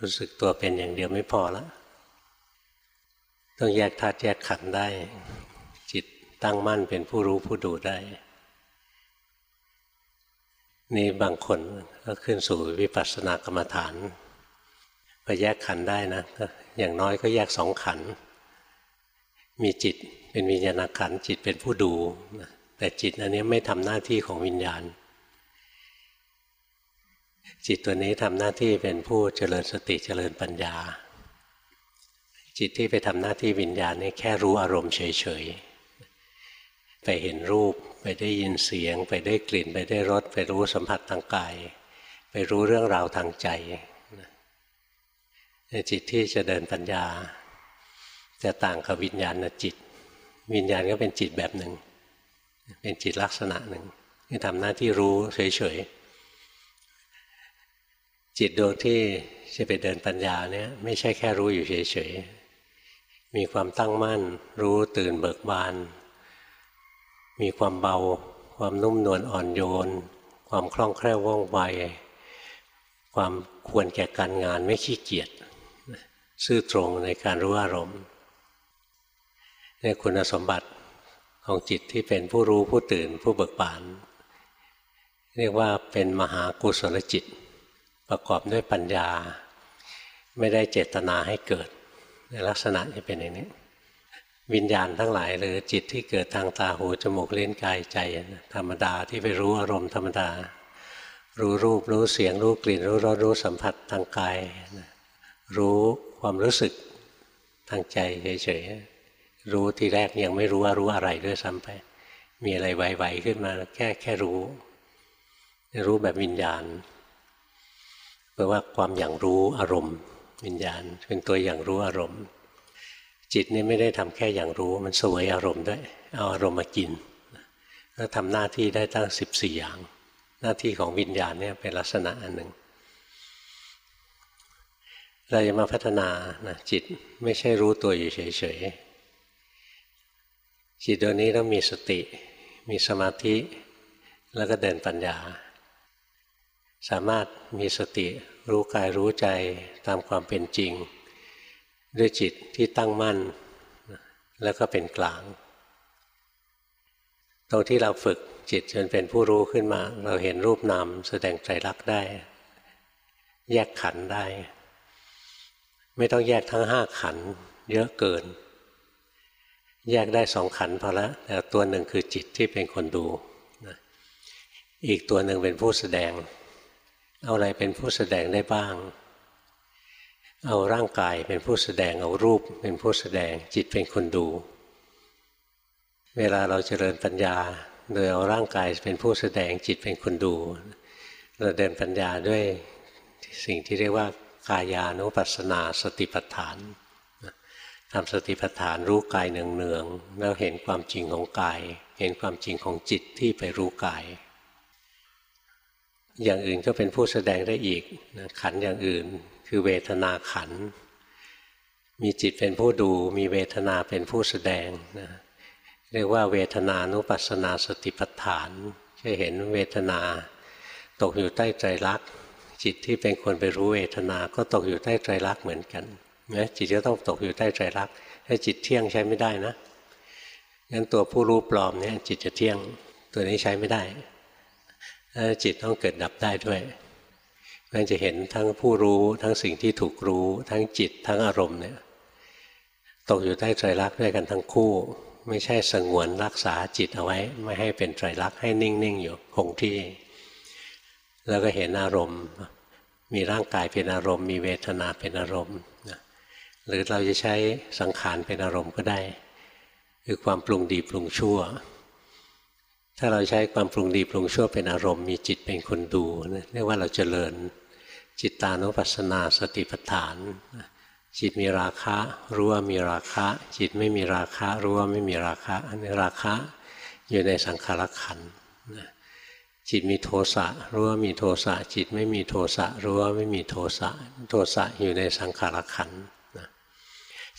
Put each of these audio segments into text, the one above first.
รู้สึกตัวเป็นอย่างเดียวไม่พอแล้วต้องแยกธาตุแยกขันธ์ได้ จิตตั้งมั่นเป็นผู้รู้ผู้ดูได้ นี่บางคนก็ขึ้นสู่วิปัสสนากรรมฐานพอแยกขันธ์ได้นะอย่างน้อยก็แยกสองขันธ์มีจิตเป็นวิญญาณขันธ์จิตเป็นผู้ดู แต่จิตอันนี้ไม่ทำหน้าที่ของวิญญาณ จิตตัวนี้ทำหน้าที่เป็นผู้เจริญสติเจริญปัญญา จิตที่ไปทำหน้าที่วิญญาณนี่แค่รู้อารมณ์เฉยๆ ไปเห็นรูป ไปได้ยินเสียง ไปได้กลิ่น ไปได้รส ไปรู้สัมผัสทางกาย ไปรู้เรื่องราวทางใจจิตที่จะเดินปัญญา จะต่างกับวิญญาณจิต วิญญาณก็เป็นจิตแบบหนึ่ง เป็นจิตลักษณะหนึ่งที่ทำหน้าที่รู้เฉยๆ จิตดวงที่จะไปเดินปัญญาเนี่ยไม่ใช่แค่รู้อยู่เฉยๆ มีความตั้งมั่น รู้ตื่นเบิกบาน มีความเบา ความนุ่มนวลอ่อนโยน ความคล่องแคล่วว่องไว ความควรแก่การงานไม่ขี้เกียจซื่อตรงในการรู้อารมณ์นี่คุณสมบัติของจิตที่เป็นผู้รู้ผู้ตื่นผู้เบิกบาน เรียกว่าเป็นมหากุศลจิต ประกอบด้วยปัญญา ไม่ได้เจตนาให้เกิด ในลักษณะที่เป็นอย่างนี้ วิญญาณทั้งหลายหรือจิตที่เกิดทางตาหูจมูกเล่นกายใจ ธรรมดาที่ไปรู้อารมณ์ธรรมดา รู้รูปรู้เสียงรู้กลิ่น รู้รสรู้สัมผัสทางกายรู้ความรู้สึกทางใจเฉยๆรู้ทีแรกยังไม่รู้ว่ารู้อะไรด้วยซ้ำไป มีอะไรไหวๆขึ้นมาแค่แค่รู้ รู้แบบวิญญาณ แปลว่าความอย่างรู้อารมณ์ วิญญาณเป็นตัวอย่างรู้อารมณ์ จิตนี่ไม่ได้ทำแค่อย่างรู้มันสวยอารมณ์ด้วยเอาอารมณ์มากินแล้วทำหน้าที่ได้ตั้งสิบสี่อย่าง หน้าที่ของวิญญาณเนี่ยเป็นลักษณะอันหนึ่งเราจะมาพัฒนานะจิตไม่ใช่รู้ตัวอยู่เฉยๆจิตตัวนี้ต้องมีสติ มีสมาธิ แล้วก็เดินปัญญา สามารถมีสติรู้กายรู้ใจตามความเป็นจริง ด้วยจิตที่ตั้งมั่น แล้วก็เป็นกลาง ตรงที่เราฝึกจิตจนเป็นผู้รู้ขึ้นมา เราเห็นรูปนามแสดงใจรักได้ แยกขันได้ ไม่ต้องแยกทั้งห้าขันเยอะเกิน แยกได้สองขันพอล้วแต่ตัวหนึ่งคือจิตที่เป็นคนดู อีกตัวหนึ่งเป็นผู้แสดง เอาอะไรเป็นผู้แสดงได้บ้าง เอาร่างกายเป็นผู้แสดง เอารูปเป็นผู้แสดง จิตเป็นคนดู เวลาเราเจริญปัญญา โดยเอาร่างกายเป็นผู้แสดงจิตเป็นคนดู เราเดินปัญญาด้วยสิ่งที่เรียกว่ากายานุปัสสนาสติปัฏฐานทำสติปัฏฐานรู้กายเนืองๆแล้วเห็นความจริงของกาย เห็นความจริงของจิตที่ไปรู้กาย อย่างอื่นก็เป็นผู้แสดงได้อีกขันอย่างอื่น คือเวทนาขัน มีจิตเป็นผู้ดู มีเวทนาเป็นผู้แสดงนะเรียกว่าเวทนานุปัสสนาสติปัฏฐานจะเห็นเวทนาตกอยู่ใต้ใจรัก จิตที่เป็นคนไปรู้เวทนาก็ตกอยู่ใต้ไตรลักษณ์เหมือนกันนะจิตก็ต้องตกอยู่ใต้ไตรลักษณ์ถ้าจิตเที่ยงใช้ไม่ได้นะงั้นตัวผู้รู้ปลอมเนี่ยจิตจะเที่ยงตัวนี้ใช้ไม่ได้้จิตต้องเกิดดับได้ด้วยมันจะเห็นทั้งผู้รู้ทั้งสิ่งที่ถูกรู้ ทั้งจิตทั้งอารมณ์เนี่ยตกอยู่ใต้ไตรลักษณ์ด้วยกันทั้งคู่ ไม่ใช่สงวนรักษาจิตเอาไว้ ไม่ให้เป็นไตรลักษณ์ให้นิ่งๆอยู่คงที่ แล้วก็เห็นอารมณ์ มีร่างกายเป็นอารมณ์ มีเวทนาเป็นอารมณ์หรือเราจะใช้สังขารเป็นอารมณ์ก็ได้ คือความปรุงดีปรุงชั่ว ถ้าเราใช้ความปรุงดีปรุงชั่วเป็นอารมณ์มีจิตเป็นคนดูเรียกว่าเราจเจริญจิตตานุปัสสนาสติปัฏฐาน จิตมีราคะรู้ว่ามีราคะ จิตไม่มีราคะรู้ว่าไม่มีราคะอันนี้ราคะอยู่ในสังขารขันธ์จิตมีโทสะรู้ว่ามีโทสะจิตไม่มีโทสะรู้ว่าไม่มีโทสะโทสะอยู่ในสังขารขัน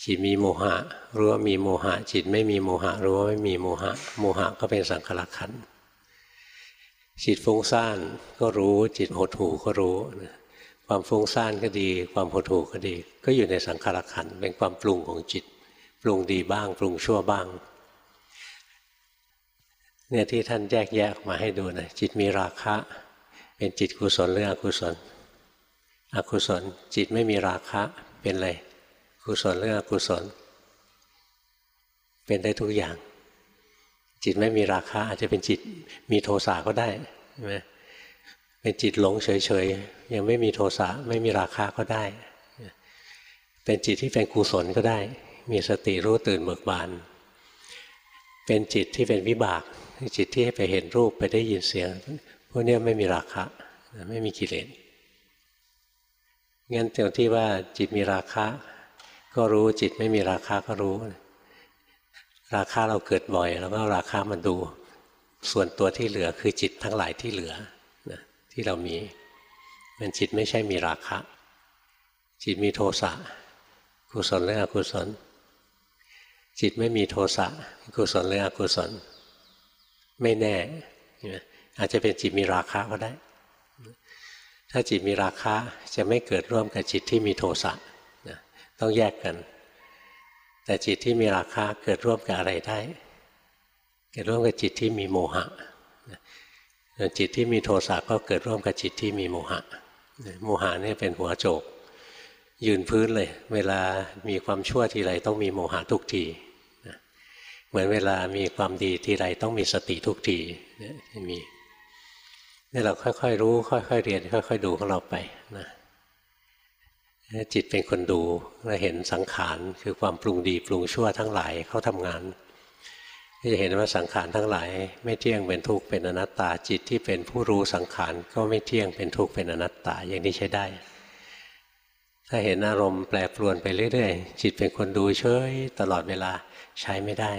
จิตมีโมหะรู้ว่ามีโมหะ จิตไม่มีโมหะรู้ว่าไม่มีโมหะ โมหะก็เป็นสังขารขันจิตฟุ้งซ่านก็รู้จิตหดหูก็รู้ ความฟุ้งซ่านก็ดี ความหดหู่ก็ดี ก็อยู่ในสังขารขันเป็นความปรุงของจิต ปรุงดีบ้าง ปรุงชั่วบ้างเนี่ยที่ท่านแยกแยกมาให้ดูนะจิตมีราคะ เป็นจิตกุศลหรืออกุศล อกุศล จิตไม่มีราคะเป็นอะไร กุศลหรืออกุศล เป็นได้ทุกอย่าง จิตไม่มีราคะอาจจะเป็นจิตมีโทสะก็ได้ใช่ไหมเป็นจิตหลงเฉยๆ ยังไม่มีโทสะไม่มีราคะก็ได้ เป็นจิตที่เป็นกุศลก็ได้ มีสติรู้ตื่นเบิกบาน เป็นจิตที่เป็นวิบาก จิตที่ไปเห็นรูปไปได้ยินเสียง พวกนี้ไม่มีราคะไม่มีกิเลสงั้นตรงที่ว่าจิตมีราคะ ก็รู้จิตไม่มีราคะก็รู้ ราคาเราเกิดบ่อย แล้วก็ราคามันดู ส่วนตัวที่เหลือคือจิตทั้งหลายที่เหลือที่เรามีมันจิตไม่ใช่มีราคะ จิตมีโทสะกุศลหรืออกุศล จิตไม่มีโทสะกุศลหรืออกุศล ไม่แน่ อาจจะเป็นจิตมีราคะก็ได้ ถ้าจิตมีราคะจะไม่เกิดร่วมกับจิตที่มีโทสะ ต้องแยกกัน แต่จิตที่มีราคะเกิดร่วมกับอะไรได้ เกิดร่วมกับจิตที่มีโมหะจิตที่มีโทสะก็เกิดร่วมกับจิตที่มีโมหะ โมหะนี่เป็นหัวโจก ยืนพื้นเลย เวลามีความชั่วทีไรต้องมีโมหะทุกทีเหมือนเวลามีความดีทีไรต้องมีสติทุกทีเนี่ยมีนี่เราค่อยๆรู้ ค่อยๆเรียน ค่อย ๆ ดูของเราไปนะ จิตเป็นคนดูเราเห็นสังขารคือความปรุงดีปรุงชั่วทั้งหลายเขาทำงานก็จะเห็นว่าสังขารทั้งหลาย ไม่เที่ยงเป็นทุกข์เป็นอนัตตาจิตที่เป็นผู้รู้สังขารก็ไม่เที่ยงเป็นทุกข์เป็นอนัตตาอย่างนี้ใช้ได้ ถ้าเห็นอารมณ์แปรปรวนไปเรื่อยๆ จิตเป็นคนดูเฉยตลอดเวลาใช้ไม่ได้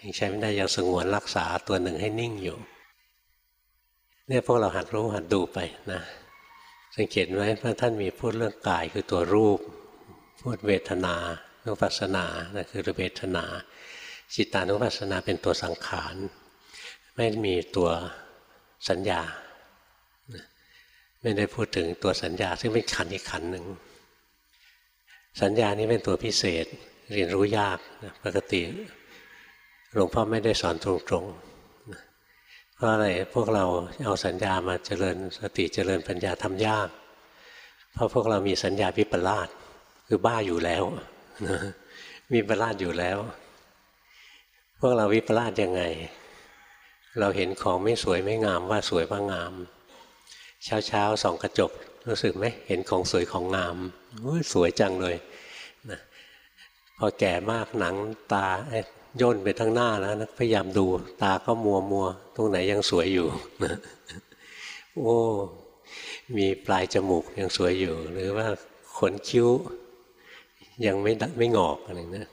ยังใช้ไม่ได้ยังสงวนรักษาตัวหนึ่งให้นิ่งอยู่เนี่ยพวกเราหัดรู้หัดดูไปนะ สังเกตไว้พระท่านมีพูดเรื่องกายคือตัวรูป พูดเวทนานุปัสสนานะคือเวทนา จิตานุปัสสนาเป็นตัวสังขาร ไม่มีตัวสัญญา ไม่ได้พูดถึงตัวสัญญา ซึ่งเป็นขันอีกขันหนึ่ง สัญญานี้เป็นตัวพิเศษเรียนรู้ยากปกติหลวงพ่อไม่ได้สอนตรงๆ ราะอะไรพวกเราเอาสัญญามาเจริญสติเจริญปัญญาทำยาก เพราะพวกเรามีสัญญาวิปลาสคือบ้าอยู่แล้วมีปลาสอยู่แล้ว พวกเราวิปลาสยังไง เราเห็นของไม่สวยไม่งามว่าสวยว่างาม เช้าเช้าส่องกระจกรู้สึกไหมเห็นของสวยของงามสวยจังเลยนะพอแก่มากหนังตา ย่นไปทั้งหน้าแล้วนะพยายามดูตาก็มัวมัวตรงไหนยังสวยอยู่นะโอ้มีปลายจมูกยังสวยอยู่ หรือว่าขนคิ้ว ยังไม่ไม่งอกอะไรนะ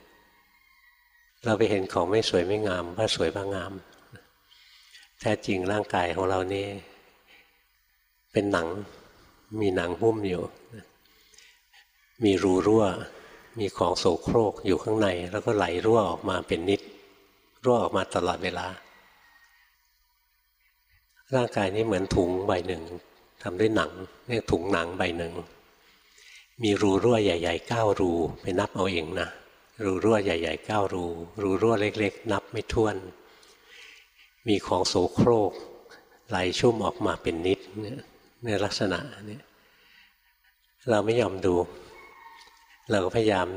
เราไปเห็นของไม่สวยไม่งาม ว่าสวยว่างาม แท้จริงร่างกายของเรานี่ เป็นหนัง มีหนังหุ้มอยู่ มีรูรั่ว มีของโสโครกอยู่ข้างใน แล้วก็ไหลรั่วออกมาเป็นนิด รั่วออกมาตลอดเวลา ร่างกายนี้เหมือนถุงใบหนึ่งทำด้วยหนังเรียกถุงหนังใบหนึ่ง มีรูรั่วใหญ่ๆเก้ารูไปนับเอาเองนะรูรั่วใหญ่ๆเก้ารู รูรั่วเล็กๆ นับไม่ถ้วน มีของโสโครกไหลชุ่มออกมาเป็นนิดในลักษณะนี้เราไม่ยอมดู เราก็พยายาม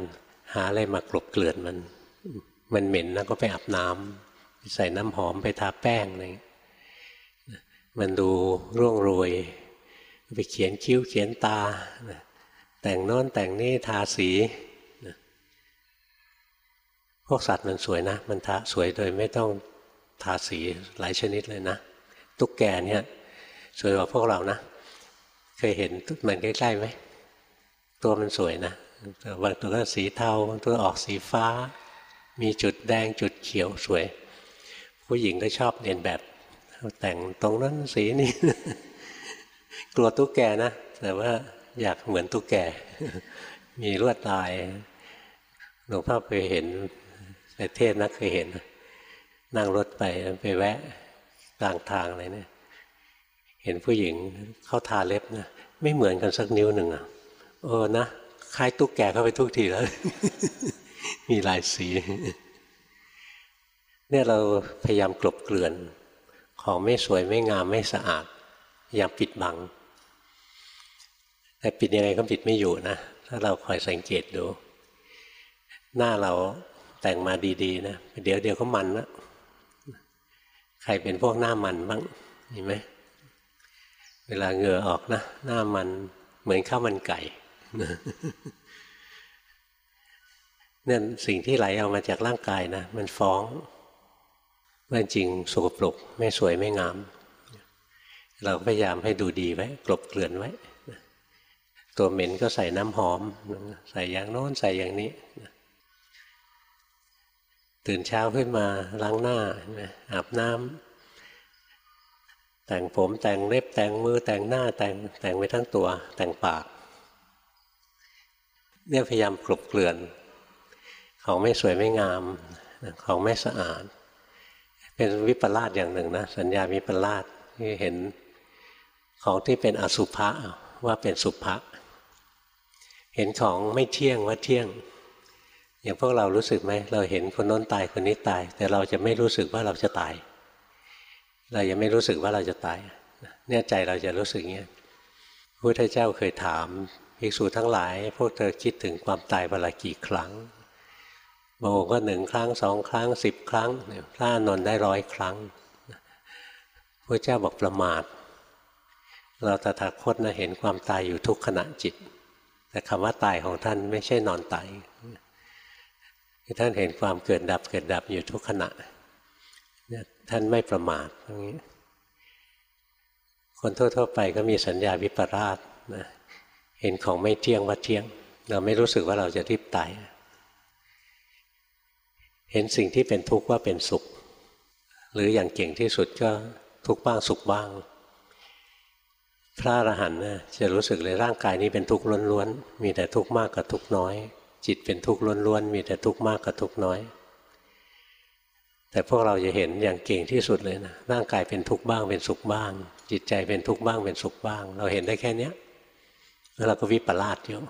หาอะไรมากลบเกลื่อนมัน มันเหม็นนะก็ไปอาบน้ำใส่น้ำหอมไปทาแป้งอะไรมันดูร่วงโรย ไปเขียนคิ้วเขียนตา แต่งโน้นแต่งนี่ทาสีพวกสัตว์มันสวยนะ มันทาสวยโดยไม่ต้องทาสีหลายชนิดเลยนะตุ๊กแกเนี่ย สวยกว่าพวกเรานะ เคยเห็นมันใกล้ๆไหมตัวมันสวยนะ บางตัวก็สีเทาบางตัวออกสีฟ้า มีจุดแดงจุดเขียวสวย ผู้หญิงก็ชอบเรียนแบบ แต่งตรงนั้นสีนี้ กลัวตุ๊กแกนะ แต่ว่าอยากเหมือนตุ๊กแก มีลวดลายหลวงพ่อเคยเห็นไปเทศนะเคยเห็น นั่งรถไปไปแวะกลางทางอะไรเนี่ย เห็นผู้หญิงเข้าทาเล็บนะไม่เหมือนกันสักนิ้วหนึ่งอะเออนะ คล้ายตุ๊กแกเข้าไปทุกทีแล้ว มีหลายสี เนี่ยเราพยายามกลบเกลื่อน ของไม่สวยไม่งามไม่สะอาดพยายามปิดบัง แต่ปิดยังไงก็ปิดไม่อยู่นะ ถ้าเราคอยสังเกตดู หน้าเราแต่งมาดีๆนะเดี๋ยวเดี๋ยวก็มันนะใครเป็นพวกหน้ามันบ้างเห็นไหมเวลาเหงื่อออกนะ หน้ามันเหมือนข้าวมันไก่ เนี่ยสิ่งที่ไหลออกมาจากร่างกายนะมันฟ้องว่าจริงสกปรกไม่สวยไม่งาม เราพยายามให้ดูดีไว้กลบเกลื่อนไว้ ตัวเหม็นก็ใส่น้ำหอม ใส่อย่างโน้นใส่อย่างนี้ ตื่นเช้าขึ้นมาล้างหน้าอาบน้ำแต่งผมแต่งเล็บแต่งมือแต่งหน้าแต่งแต่งไปทั้งตัวแต่งปาก เนี่ยพยายามกลบเกลื่อน ของไม่สวยไม่งามของไม่สะอาด เป็นวิปลาสอย่างหนึ่งนะสัญญาวิปลาสที่เห็นของที่เป็นอสุภะว่าเป็นสุภะเห็นของไม่เที่ยงว่าเที่ยง อย่างพวกเรารู้สึกไหมเราเห็นคนน้นตายคนนี้ตาย แต่เราจะไม่รู้สึกว่าเราจะตาย เรายังไม่รู้สึกว่าเราจะตายเนี่ยใจเราจะรู้สึกเงี้ยพระพุทธเจ้าเคยถาม ภิกษุทั้งหลาย พวกเธอคิดถึงความตายเวลากี่ครั้งบางองค์ก็หนึ่งครั้งสองครั้งสิบครั้งพระนนท์ได้ร้อยครั้งพระเจ้าบอกประมาท เราตถาคตนะเห็นความตายอยู่ทุกขณะจิต แต่คำว่าตายของท่านไม่ใช่นอนตายท่านเห็นความเกิดดับเกิดดับอยู่ทุกขณะท่านไม่ประมาทตรงนี้ คนทั่วๆไปก็มีสัญญาวิปราสนะ เห็นของไม่เที่ยงว่าเที่ยง เราไม่รู้สึกว่าเราจะรีบตาย เห็นสิ่งที่เป็นทุกข์ว่าเป็นสุข หรืออย่างเก่งที่สุดก็ทุกข์บ้างสุขบ้าง พระอรหันต์จะรู้สึกเลยร่างกายนี้เป็นทุกข์ล้วนๆ มีแต่ทุกข์มากกับทุกข์น้อย จิตเป็นทุกข์ล้วนๆ มีแต่ทุกข์มากกับทุกข์น้อย แต่พวกเราจะเห็นอย่างเก่งที่สุดเลยนะร่างกายเป็นทุกข์บ้างเป็นสุขบ้าง จิตใจเป็นทุกข์บ้างเป็นสุขบ้าง เราเห็นได้แค่เนี้ย แล้วเราก็วิปลาสอยู่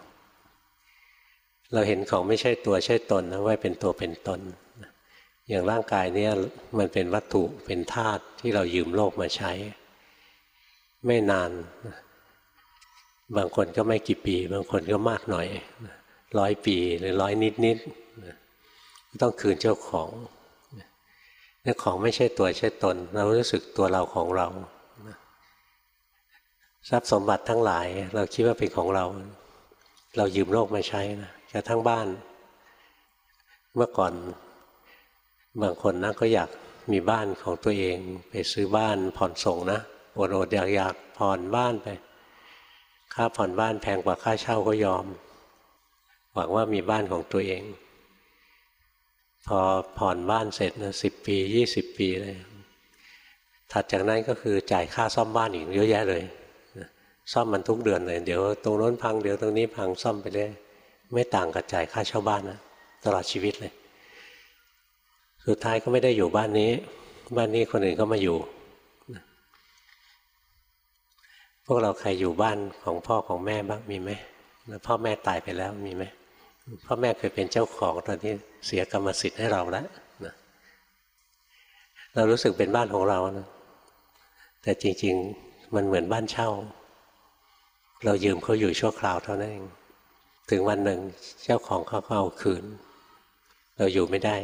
เราเห็นของไม่ใช่ตัวใช่ตนนะว่าเป็นตัวเป็นตน อย่างร่างกายเนี้ยมันเป็นวัตถุเป็นธาตุที่เรายืมโลกมาใช้ ไม่นาน บางคนก็ไม่กี่ปี บางคนก็มากหน่อยร้อยปีหรือร้อยนิดนิดต้องคืนเจ้าของนี่ของไม่ใช่ตัวใช่ตน เรารู้สึกตัวเราของเรา ทรัพย์สมบัติทั้งหลาย เราคิดว่าเป็นของเรา เรายืมโลกมาใช้นะกระทั่งบ้าน เมื่อก่อนบางคนนะก็อยากมีบ้านของตัวเอง ไปซื้อบ้านผ่อนส่งนะโอดโอดอยากอยากผ่อนบ้านไป ค่าผ่อนบ้านแพงกว่าค่าเช่าก็ยอม หวังว่ามีบ้านของตัวเอง พอผ่อนบ้านเสร็จนะสิบปียี่สิบปีเลยถัดจากนั้นก็คือจ่ายค่าซ่อมบ้านอีกเยอะแยะเลย ซ่อมมันทุกเดือนเลย เดี๋ยวตรงโน้นพังเดี๋ยวตรงนี้พังซ่อมไปเรื่อยไม่ต่างกับจ่ายค่าเช่าบ้านนะตลอดชีวิตเลย สุดท้ายก็ไม่ได้อยู่บ้านนี้ บ้านนี้คนอื่นก็มาอยู่ พวกเราใครอยู่บ้านของพ่อของแม่บ้างมีไหมแล้วพ่อแม่ตายไปแล้วมีไหมพ่อแม่เคยเป็นเจ้าของตอนที่เสียกรรมสิทธิ์ให้เราแล้วนะเรารู้สึกเป็นบ้านของเรานะแต่จริง ๆ มันเหมือนบ้านเช่า เรายืมเขาอยู่ชั่วคราวเท่านั้นเองถึงวันหนึ่งเจ้าของเขาก็เอาคืน เราอยู่ไม่ได้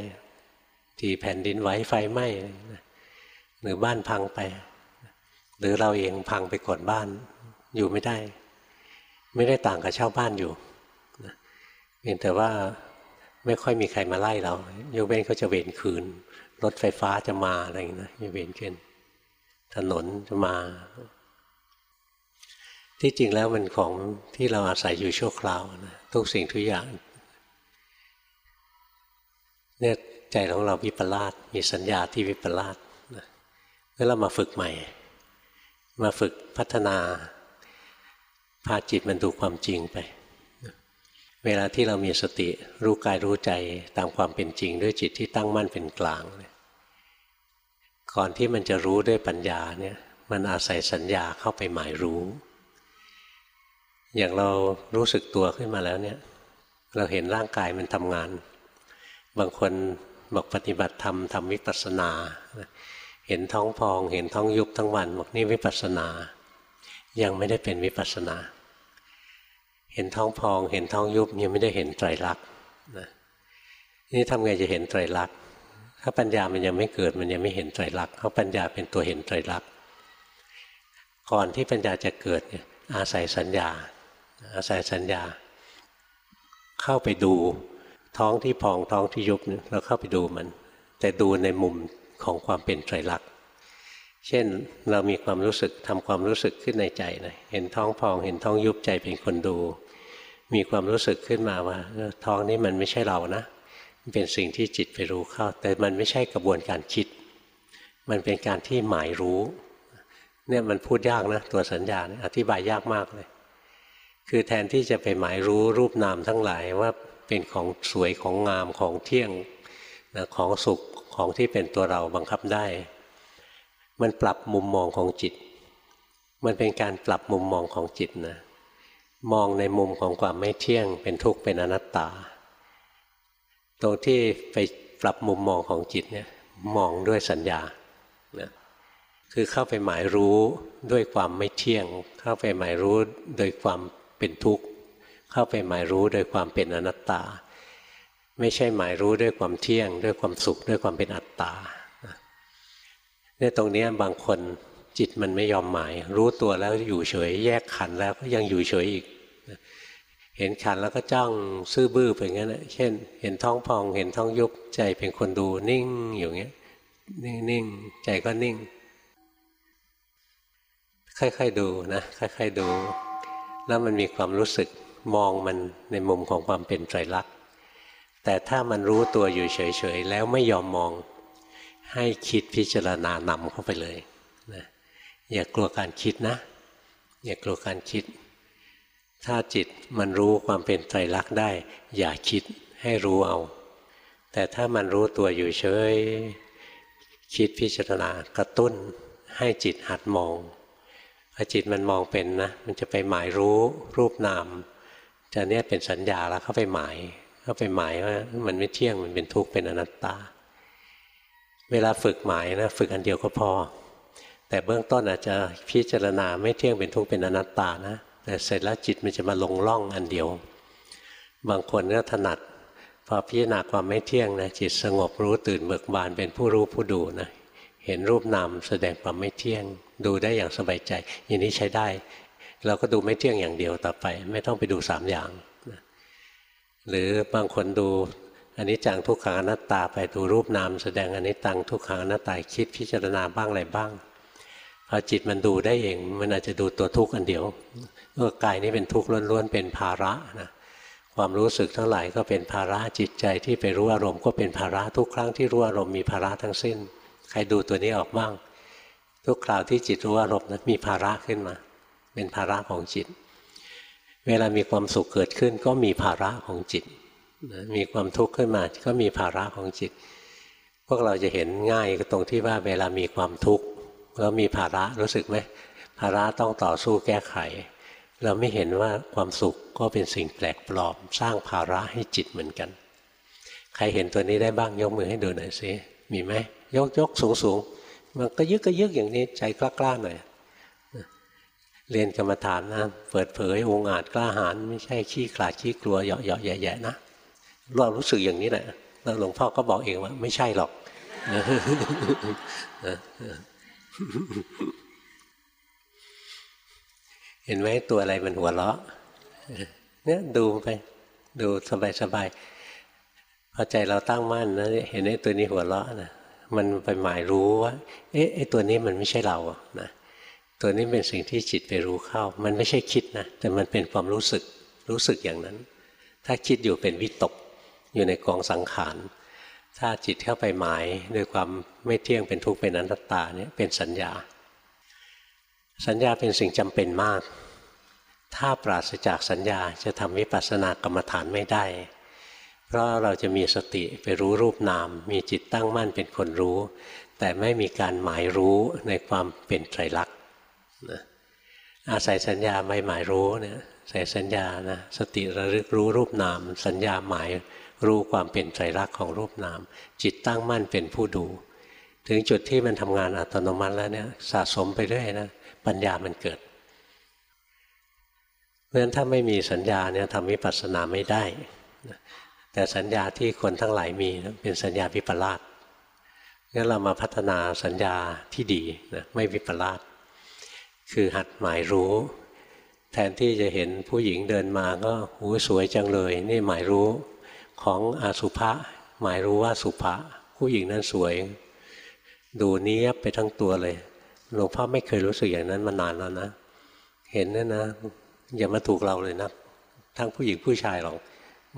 ที่แผ่นดินไหวไฟไหม้หรือบ้านพังไป หรือเราเองพังไปก่อนบ้านอยู่ไม่ได้ ไม่ได้ต่างกับเช่าบ้านอยู่เพียงแต่ว่าไม่ค่อยมีใครมาไล่เรายกเว้นเขาจะเวนคืน รถไฟฟ้าจะมาอะไรอย่างนี้นะเวนขึ้นถนนจะมา ที่จริงแล้วมันของที่เราอาศัยอยู่ชั่วคราวนะทุกสิ่งทุกอย่างเนี่ยใจของเราวิปลาสมีสัญญาที่วิปลาสนะแล้วเรามาฝึกใหม่ มาฝึกพัฒนาพาจิตมันดูความจริงไป เวลาที่เรามีสติรู้กายรู้ใจตามความเป็นจริง ด้วยจิตที่ตั้งมั่นเป็นกลางก่อนที่มันจะรู้ด้วยปัญญาเนี่ยมันอาศัยสัญญาเข้าไปหมายรู้ อย่างเรารู้สึกตัวขึ้นมาแล้วเนี่ย เราเห็นร่างกายมันทำงาน บางคนบอกปฏิบัติธรรมทำวิปัสสนา เห็นท้องพอง เห็นท้องยุบทั้งวันบอกนี่วิปัสสนา ยังไม่ได้เป็นวิปัสสนา เห็นท้องพอง เห็นท้องยุบยังไม่ได้เห็นไตรลักษณ์นะนี่ทำไงจะเห็นไตรลักษณ์ถ้าปัญญามันยังไม่เกิดมันยังไม่เห็นไตรลักษณ์เพราะปัญญาเป็นตัวเห็นไตรลักษณ์ก่อนที่ปัญญาจะเกิดเนี่ยอาศัยสัญญา อาศัยสัญญา เข้าไปดูท้องที่พองท้องที่ยุบเราเข้าไปดูมัน แต่ดูในมุมของความเป็นไตรลักษณ์เช่นเรามีความรู้สึกทำความรู้สึกขึ้นในใจนะเห็นท้องพองเห็นท้องยุบใจเป็นคนดู มีความรู้สึกขึ้นมาว่า ท้องนี้มันไม่ใช่เรานะมันเป็นสิ่งที่จิตไปรู้เข้า แต่มันไม่ใช่กระบวนการคิด มันเป็นการที่หมายรู้เนี่ยมันพูดยากนะตัวสัญญาอธิบายยากมากเลย คือแทนที่จะไปหมายรู้รูปนามทั้งหลายว่าเป็นของสวยของงามของเที่ยงนะของสุขของที่เป็นตัวเราบังคับได้ มันปรับมุมมองของจิต มันเป็นการปรับมุมมองของจิตนะมองในมุมของความไม่เที่ยง เป็นทุกข์เป็นอนัตตา ตรงที่ไปปรับมุมมองของจิตเนี่ยมองด้วยสัญญานะคือเข้าไปหมายรู้ด้วยความไม่เที่ยง เข้าไปหมายรู้โดยความ เป็นทุกข์ เข้าไปหมายรู้โดยความเป็นอนัตตา ไม่ใช่หมายรู้ด้วยความเที่ยง ด้วยความสุขด้วยความเป็นอัตตาเนี่ยตรงนี้บางคนจิตมันไม่ยอมหมาย รู้ตัวแล้วอยู่เฉย แยกขันแล้วก็ยังอยู่เฉยอีก เห็นขันแล้วก็จ้องซื่อบื้อไปงั้นเช่น เห็นท้องพอง เห็นท้องยุบใจเป็นคนดูนิ่งอยู่เงี้ยนิ่งๆใจก็นิ่ง ค่อยๆดูนะ ค่อยๆดู แล้วมันมีความรู้สึกมองมันในมุมของความเป็นไตรลักษณ์แต่ถ้ามันรู้ตัวอยู่เฉยๆ แล้วไม่ยอมมองให้คิดพิจารณานำเข้าไปเลยนะอย่ากลัวการคิดนะ อย่ากลัวการคิด ถ้าจิตมันรู้ความเป็นไตรลักษณ์ได้ อย่าคิดให้รู้เอา แต่ถ้ามันรู้ตัวอยู่เฉยคิดพิจารณากระตุ้นให้จิตหัดมอง อจิตมันมองเป็นนะมันจะไปหมายรู้รูปนามจะเนี้ยเป็นสัญญาแล้วเข้าไปหมายเข้าไปหมายว่ามันไม่เที่ยงมันเป็นทุกข์เป็นอนัตตา เวลาฝึกหมายนะฝึกอันเดียวก็พอ แต่เบื้องต้นอาจจะพิจารณาไม่เที่ยงเป็นทุกข์เป็นอนัตตานะ แต่เสร็จแล้วจิตมันจะมาลงล่องอันเดียว บางคนก็ถนัดพอพิจารณาความไม่เที่ยงนะจิตสงบรู้ตื่นเบิกบานเป็นผู้รู้ผู้ดูนะเห็นรูปนามแสดงความไม่เที่ยง ดูได้อย่างสบายใจ อย่างนี้ใช้ได้ เราก็ดูไม่เที่ยงอย่างเดียวต่อไป ไม่ต้องไปดูสามอย่างหรือบางคนดูอันนี้จังทุกขังอนัตตาไปดูรูปนามแสดงอันนี้ตังทุกขังอนัตตาคิดพิจารณาบ้างอะไรบ้างพอจิตมันดูได้เอง มันอาจจะดูตัวทุกข์อันเดียวว่ากายนี้เป็นทุกข์ล้วนๆเป็นภาระนะความรู้สึกทั้งหลายก็เป็นภาระจิตใจที่ไปรู้อารมณ์ก็เป็นภาระทุกครั้งที่รู้อารมณ์มีภาระทั้งสิ้น ใครดูตัวนี้ออกบ้าง ทุกคราวที่จิตรู้อารมณ์นั้นมีภาระขึ้นมา เป็นภาระของจิต เวลามีความสุขเกิดขึ้น ก็มีภาระของจิตมีความทุกข์ขึ้นมา ก็มีภาระของจิต พวกเราจะเห็นง่ายตรงที่ว่าเวลามีความทุกข์แล้วมีภาระรู้สึกไหมภาระต้องต่อสู้แก้ไข เราไม่เห็นว่าความสุขก็เป็นสิ่งแปลกปลอม สร้างภาระให้จิตเหมือนกัน ใครเห็นตัวนี้ได้บ้างยกมือให้ดูหน่อยสิมีไหมยกยกสูงสูง มันก็ยึกก็ยึกอย่างนี้ใจกล้าๆหน่อยเรียนกรรมฐานนะเปิดเผยองอาจกล้าหาญไม่ใช่ขี้ขลาดขี้กลัวเหยาะเหยาะแย่ๆนะเรารู้สึกอย่างนี้แหละแล้วหลวงพ่อก็บอกเองว่า ไม่ใช่หรอกเห็นไหมตัวอะไรมันหัวเราะเนี่ยดูไป ดูสบายๆพอใจเราตั้งมั่นนะเห็นไอ้ตัวนี้หัวเราะนะ มันไปหมายรู้ว่า เอ๊ะไอ้ตัวนี้มันไม่ใช่เรานะตัวนี้เป็นสิ่งที่จิตไปรู้เข้า มันไม่ใช่คิดนะ แต่มันเป็นความรู้สึกรู้สึกอย่างนั้น ถ้าคิดอยู่เป็นวิตก อยู่ในกองสังขาร ถ้าจิตเข้าไปหมายด้วยความไม่เที่ยงเป็นทุกข์เป็นอนัตตาเนี่ยเป็นสัญญา สัญญาเป็นสิ่งจำเป็นมาก ถ้าปราศจากสัญญาจะทำวิปัสสนากรรมฐานไม่ได้ เพราะเราจะมีสติไปรู้รูปนาม มีจิตตั้งมั่นเป็นคนรู้ แต่ไม่มีการหมายรู้ในความเป็นไตรลักษณ์นะอาศัยสัญญาไม่หมายรู้เนี่ยใส่สัญญานะสติระลึกรู้รูปนาม สัญญาหมายรู้ความเป็นไตรลักษณ์ของรูปนาม จิตตั้งมั่นเป็นผู้ดู ถึงจุดที่มันทำงานอัตโนมัติแล้วเนี่ยสะสมไปเรื่อยนะปัญญามันเกิดเพราะฉะนั้นถ้าไม่มีสัญญาเนี่ยทำวิปัสสนาไม่ได้ แต่สัญญาที่คนทั้งหลายมีเป็นสัญญาวิปลาสงั้นเรามาพัฒนาสัญญาที่ดีนะไม่วิปลาสคือหัดหมายรู้ แทนที่จะเห็นผู้หญิงเดินมาก็หูสวยจังเลย นี่หมายรู้ของอาสุภะหมายรู้ว่าสุภะผู้หญิงนั้นสวย ดูเนี้ยไปทั้งตัวเลยหลวงพ่อไม่เคยรู้สึกอย่างนั้นมานานแล้วนะ เห็นนั่นนะอย่ามาถูกเราเลยนะ ทั้งผู้หญิงผู้ชายหรอก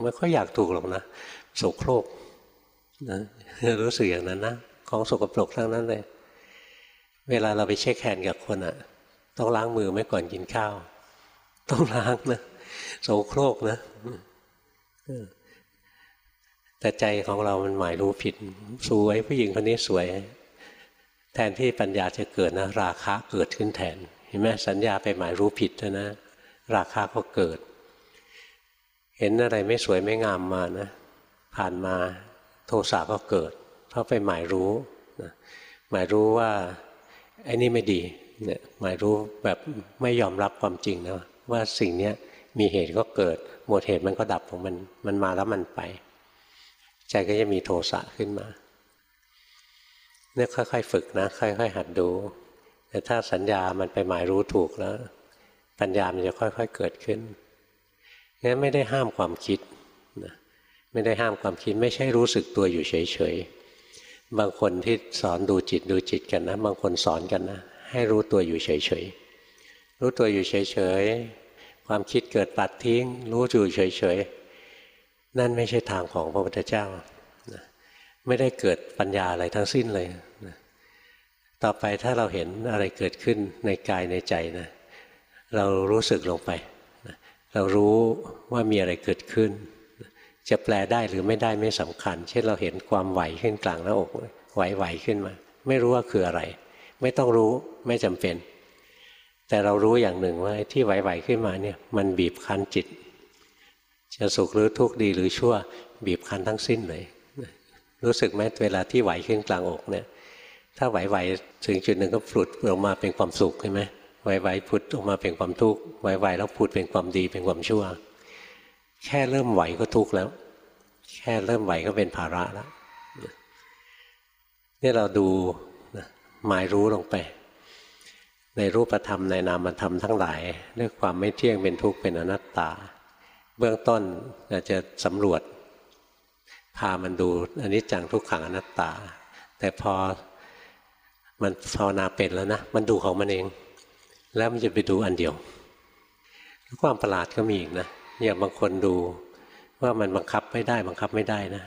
ไม่ค่อยอยากถูกหรอกนะโสโครกนะรู้สึกอย่างนั้นนะของสกปรกทั้งนั้นเลย เวลาเราไปเช็คแฮนด์กับคนอะ่ะ ต้องล้างมือไม่ก่อนกินข้าว ต้องล้างนะโสโครกนะแต่ใจของเรามันหมายรู้ผิด สวยผู้หญิงคนนี้สวย แทนที่ปัญญาจะเกิดนะ ราคะเกิดขึ้นแทน เห็นไหมสัญญาไปหมายรู้ผิดนะ ราคาก็เกิด เห็นอะไรไม่สวยไม่งามมานะผ่านมาโทสะก็เกิด เพราะไปหมายรู้นะหมายรู้ว่าไอ้นี่ไม่ดีเนี่ยหมายรู้แบบไม่ยอมรับความจริงนะว่าสิ่งนี้มีเหตุก็เกิด หมดเหตุมันก็ดับของมันมันมาแล้วมันไป ใจก็จะมีโทสะขึ้นมาเนี่ยค่อยๆฝึกนะ ค่อย ๆ หัดดู แต่ถ้าสัญญามันไปหมายรู้ถูกแล้ว ปัญญามันจะค่อย ๆ เกิดขึ้น งั้นไม่ได้ห้ามความคิดนะไม่ได้ห้ามความคิดไม่ใช่รู้สึกตัวอยู่เฉยๆ บางคนที่สอนดูจิตดูจิตกันนะ บางคนสอนกันนะ ให้รู้ตัวอยู่เฉยๆ รู้ตัวอยู่เฉยๆ ความคิดเกิดปัดทิ้ง รู้อยู่เฉยๆ นั่นไม่ใช่ทางของพระพุทธเจ้า ไม่ได้เกิดปัญญาอะไรทั้งสิ้นเลย ต่อไปถ้าเราเห็นอะไรเกิดขึ้นในกายในใจนะ เรารู้สึกลงไป เรารู้ว่ามีอะไรเกิดขึ้น จะแปลได้หรือไม่ได้ไม่สำคัญ เช่นเราเห็นความไหวขึ้นกลางหน้าอกไหวๆขึ้นมา ไม่รู้ว่าคืออะไร ไม่ต้องรู้ไม่จำเป็น แต่เรารู้อย่างหนึ่งว่าที่ไหวๆขึ้นมาเนี่ยมันบีบคั้นจิต จะสุขหรือทุกข์ดีหรือชั่วบีบคั้นทั้งสิ้นเลย รู้สึกไหมเวลาที่ไหวขึ้นกลางอกเนี่ยถ้าไหวๆถึงจุดหนึ่งก็ผุดออกมาเป็นความสุขใช่ไหม ไหวๆผุดออกมาเป็นความทุกข์ไหวๆแล้วผุดเป็นความดีเป็นความชั่ว แค่เริ่มไหวก็ทุกข์แล้ว แค่เริ่มไหวก็เป็นภาระแล้วนี่เราดูหมายรู้ลงไป ในรูปธรรมในนามธรรมทั้งหลายด้วยความไม่เที่ยงเป็นทุกข์เป็นอนัตตา เบื้องต้นอาจจะสำรวจ พามันดูอันนี้จังทุกขังอนัตตา แต่พอมันภาวนาเป็นแล้วนะ มันดูของมันเอง แล้วมันจะไปดูอันเดียว ความประหลาดก็มีอีกนะอย่างบางคนดูว่ามันบังคับไม่ได้บังคับไม่ได้นะ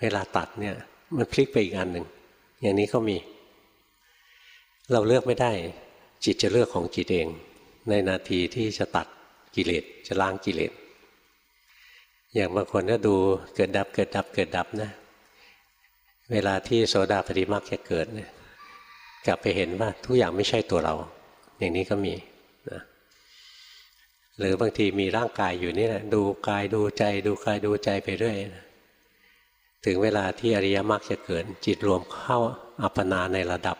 เวลาตัดเนี่ย มันพลิกไปอีกอันหนึ่งอย่างนี้ก็มี เราเลือกไม่ได้ จิตจะเลือกของจิตเอง ในนาทีที่จะตัดกิเลสจะล้างกิเลสอย่างบางคนก็ดูเกิดดับเกิดดับเกิดดับนะ เวลาที่โสดาปฏิมาจะเกิดเนี่ยกลับไปเห็นว่าทุกอย่างไม่ใช่ตัวเรา อย่างนี้ก็มีนะหรือบางทีมีร่างกายอยู่นี่แหละดูกายดูใจ ดูกายดูใจไปเรื่อยนะถึงเวลาที่อริยมรรคจะเกิดจิตรวมเข้าอัปปนาในระดับ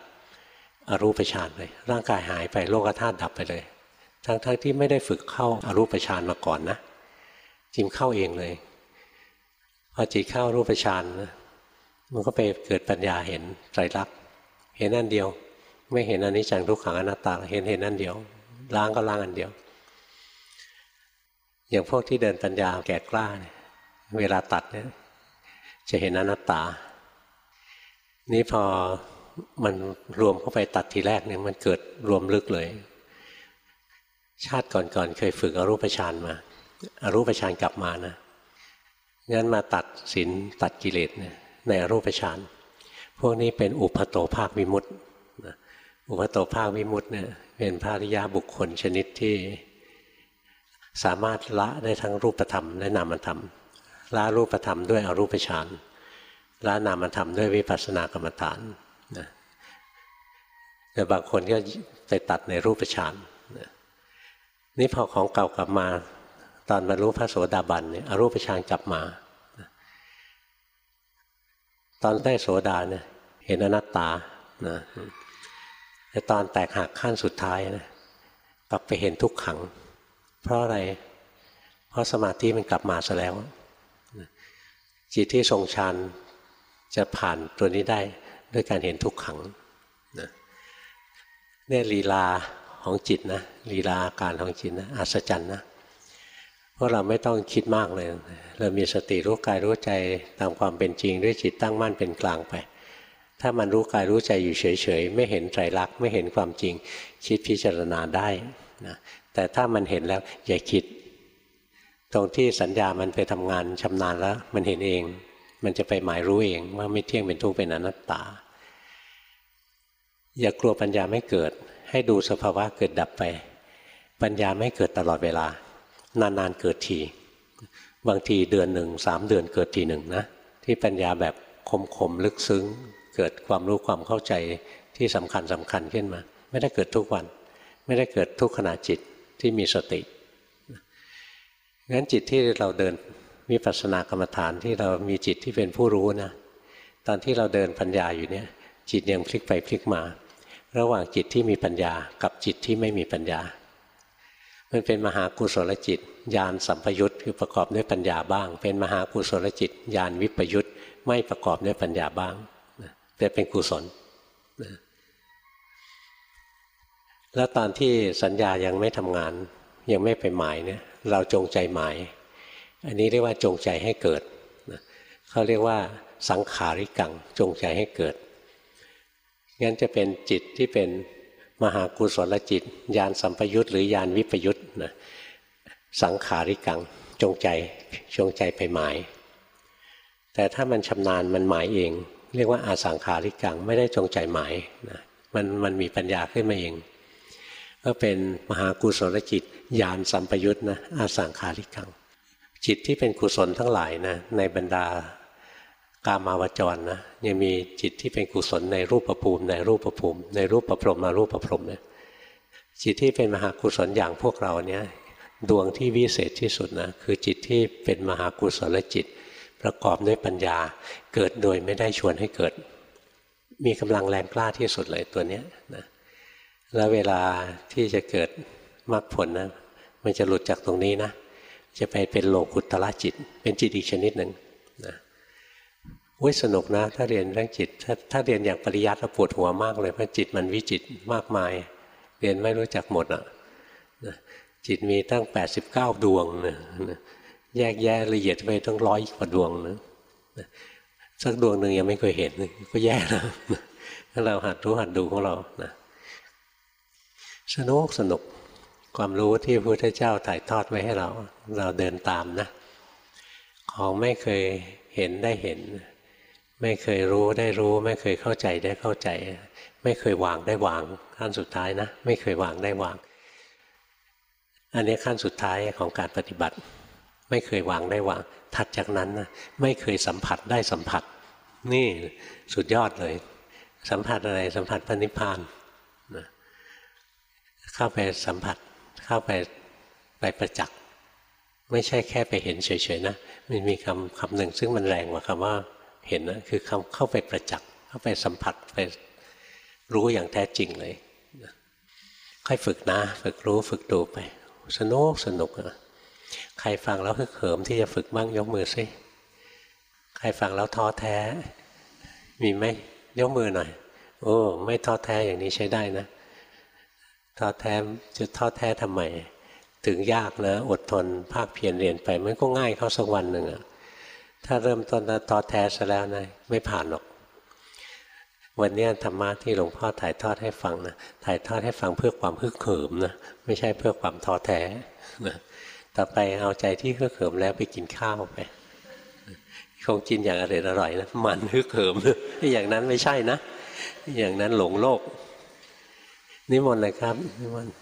อรูปฌานเลย ร่างกายหายไปโลกธาตุดับไปเลย ทั้งๆทที่ไม่ได้ฝึกเข้าอารูปฌานมาก่อนนะจิมเข้าเองเลยพอจิตเข้ารูปฌานนะมันก็ไปเกิดปัญญาเห็นไตรลักษณ์เห็นอันเดียว ไม่เห็นอันนี้จังทุกขังอนัตตาเห็นเห็นอันเดียว ล้างก็ล้างอันเดียว อย่างพวกที่เดินปัญญาแก่กล้าเนี่ยเวลาตัดเนี่ยจะเห็นอนัตตา นี่พอมันรวมเข้าไปตัดทีแรกเนี่ยมันเกิดรวมลึกเลย ชาติก่อนๆเคยฝึกอรูปฌานมาอรูปฌานกลับมานะงั้นมาตัดศีลตัดกิเลสในอรูปฌานพวกนี้เป็นอุปโตภาควิมุตต์ อุปโตภาควิมุตต์เนี่ยเป็นพระริยาบุคคลชนิดที่สามารถละได้ทั้งรูปธรรมและนามธรรมละรูปธรรมด้วยอรูปฌานละนามธรรมด้วยวิปัสสนากรรมฐานนะแต่บางคนก็ไปตัดในรูปฌานนี่พอของเก่ากลับมา ตอนบรรลุพระโสดาบันเนี่ยอรูปฌานกลับมาตอนได้โสดาเนี่ยเห็นอนัตตานะ แต่ตอนแตกหักขั้นสุดท้ายนะกลับไปเห็นทุกขัง เพราะอะไร เพราะสมาธิมันกลับมาซะแล้ว จิตที่ทรงฌานจะผ่านตัวนี้ได้ด้วยการเห็นทุกขังเนี่ยลีลาของจิตนะลีลาอาการของจิตนะอัศจรรย์นะพราะเราไม่ต้องคิดมากเลย เรามีสติรู้กายรู้ใจตามความเป็นจริงด้วยจิตตั้งมั่นเป็นกลางไป ถ้ามันรู้กายรู้ใจอยู่เฉยๆ ไม่เห็นไตรลักษณ์ไม่เห็นความจริง คิดพิจารณาได้นะแต่ถ้ามันเห็นแล้วอย่าคิด ตรงที่สัญญามันไปทำงานชำนาญแล้ว มันเห็นเอง มันจะไปหมายรู้เองว่าไม่เที่ยงเป็นทุกข์เป็นอนัตตา อย่ากลัวปัญญาไม่เกิด ให้ดูสภาวะเกิดดับไป ปัญญาไม่เกิดตลอดเวลา นานๆเกิดทีบางทีเดือนหนึ่งสามเดือนเกิดทีหนึ่งนะที่ปัญญาแบบคมๆลึกซึ้ง เกิดความรู้ความเข้าใจที่สำคัญสำคัญขึ้นมา ไม่ได้เกิดทุกวัน ไม่ได้เกิดทุกขณะจิตที่มีสติงั้นจิตที่เราเดินมีปัสนากรรมฐานที่เรามีจิตที่เป็นผู้รู้นะตอนที่เราเดินปัญญาอยู่เนี่ย จิตยังพลิกไปพลิกมา ระหว่างจิตที่มีปัญญากับจิตที่ไม่มีปัญญา มันเป็นมหากุศลจิตญาณสัมปยุตคือประกอบด้วยปัญญาบ้าง เป็นมหากุศลจิตญาณวิปยุตไม่ประกอบด้วยปัญญาบ้าง แต่เป็นกุศลแล้วตอนที่สัญญายังไม่ทำงาน ยังไม่ไปหมายเนี่ยเราจงใจหมาย อันนี้เรียกว่าจงใจให้เกิดเขาเรียกว่าสังขาริกังจงใจให้เกิดงั้นจะเป็นจิตที่เป็นมหากุศลจิตญาณสัมปยุตหรือญาณวิปยุตนะสังขาริกังจงใจจงใจไปหมาย แต่ถ้ามันชำนาญมันหมายเอง เรียกว่าอาสังขาริกังไม่ได้จงใจหมายนะมันมันมีปัญญาขึ้นมาเอง ก็เป็นมหากุศลจิตญาณสัมปยุตนะอาสังขาริกัง จิตที่เป็นกุศลทั้งหลายนะในบรรดากามาวจรนะยังมีจิตที่เป็นกุศลในรูปภูมิ ในรูปภูมิ ในรูปประพรมมารูปประพรมเนี่ยจิตที่เป็นมหากุศลอย่างพวกเราเนี่ยดวงที่วิเศษที่สุดนะคือจิตที่เป็นมหากุศลจิต ประกอบด้วยปัญญาเกิดโดยไม่ได้ชวนให้เกิด มีกำลังแรงกล้าที่สุดเลยตัวนี้นะแล้วเวลาที่จะเกิดมรรคผลนะมันจะหลุดจากตรงนี้นะ จะไปเป็นโลกุตตะจิต เป็นจิตอีกชนิดหนึ่งนะอุ้ยสนุกนะ ถ้าเรียนเรื่องจิต ถ้าถ้าเรียนอย่างปริยัติปวดหัวมากเลยเพราะจิตมันวิจิตมากมาย เรียนไม่รู้จักหมดอะจิตมีตั้งแปดสิบเก้าดวงนะ แยกแยะละเอียดไปตั้งร้อยกว่าดวงนะสักดวงหนึ่งยังไม่เคยเห็นก็แย่นะถ้าเราหัดรู้หัดดูของเรานะสนุกสนุกความรู้ที่พระพุทธเจ้าถ่ายทอดไว้ให้เรา เราเดินตามนะ ของไม่เคยเห็นได้เห็น ไม่เคยรู้ได้รู้ ไม่เคยเข้าใจได้เข้าใจ ไม่เคยวางได้วางขั้นสุดท้ายนะ ไม่เคยวางได้วาง อันนี้ขั้นสุดท้ายของการปฏิบัติ ไม่เคยวางได้วาง ถัดจากนั้นนะไม่เคยสัมผัสได้สัมผัส นี่สุดยอดเลย สัมผัสอะไรสัมผัสพระนิพพานนะเข้าไปสัมผัสเข้าไปไปประจักษ์ไม่ใช่แค่ไปเห็นเฉยๆนะมันมีคำคำหนึ่งซึ่งมันแรงกว่าคำว่าเห็นนะคือคำเข้าไปประจักษ์เข้าไปสัมผัสไปรู้อย่างแท้จริงเลยค่อยฝึกนะ ฝึกรู้ฝึกดูไป สนุกสนุกนะ ใครฟังแล้วคือเขิมที่จะฝึกบ้างยกมือซิใครฟังแล้วท้อแท้ มีไหมยกมือหน่อย โอ้ไม่ท้อแท้อย่างนี้ใช้ได้นะท้อแท้จะท้อแท้ทำไมถึงยากนะอดทนภาคเพียรเรียนไป มันก็ง่ายเข้าสักวันหนึ่งอะถ้าเริ่มต้นท้อแท้ซะแล้วนะไม่ผ่านหรอก วันนี้ธรรมะที่หลวงพ่อถ่ายทอดให้ฟังนะถ่ายทอดให้ฟังเพื่อความฮึกเหิมนะไม่ใช่เพื่อความท้อแท้นะ ต่อไปเอาใจที่ฮึกเหิมแล้วไปกินข้าวไป คงกินอย่างอร่อยอร่อยนะมันฮึกเหิมอย่างนั้นไม่ใช่นะ อย่างนั้นหลงโลกนิมนต์เลยครับนิมนต์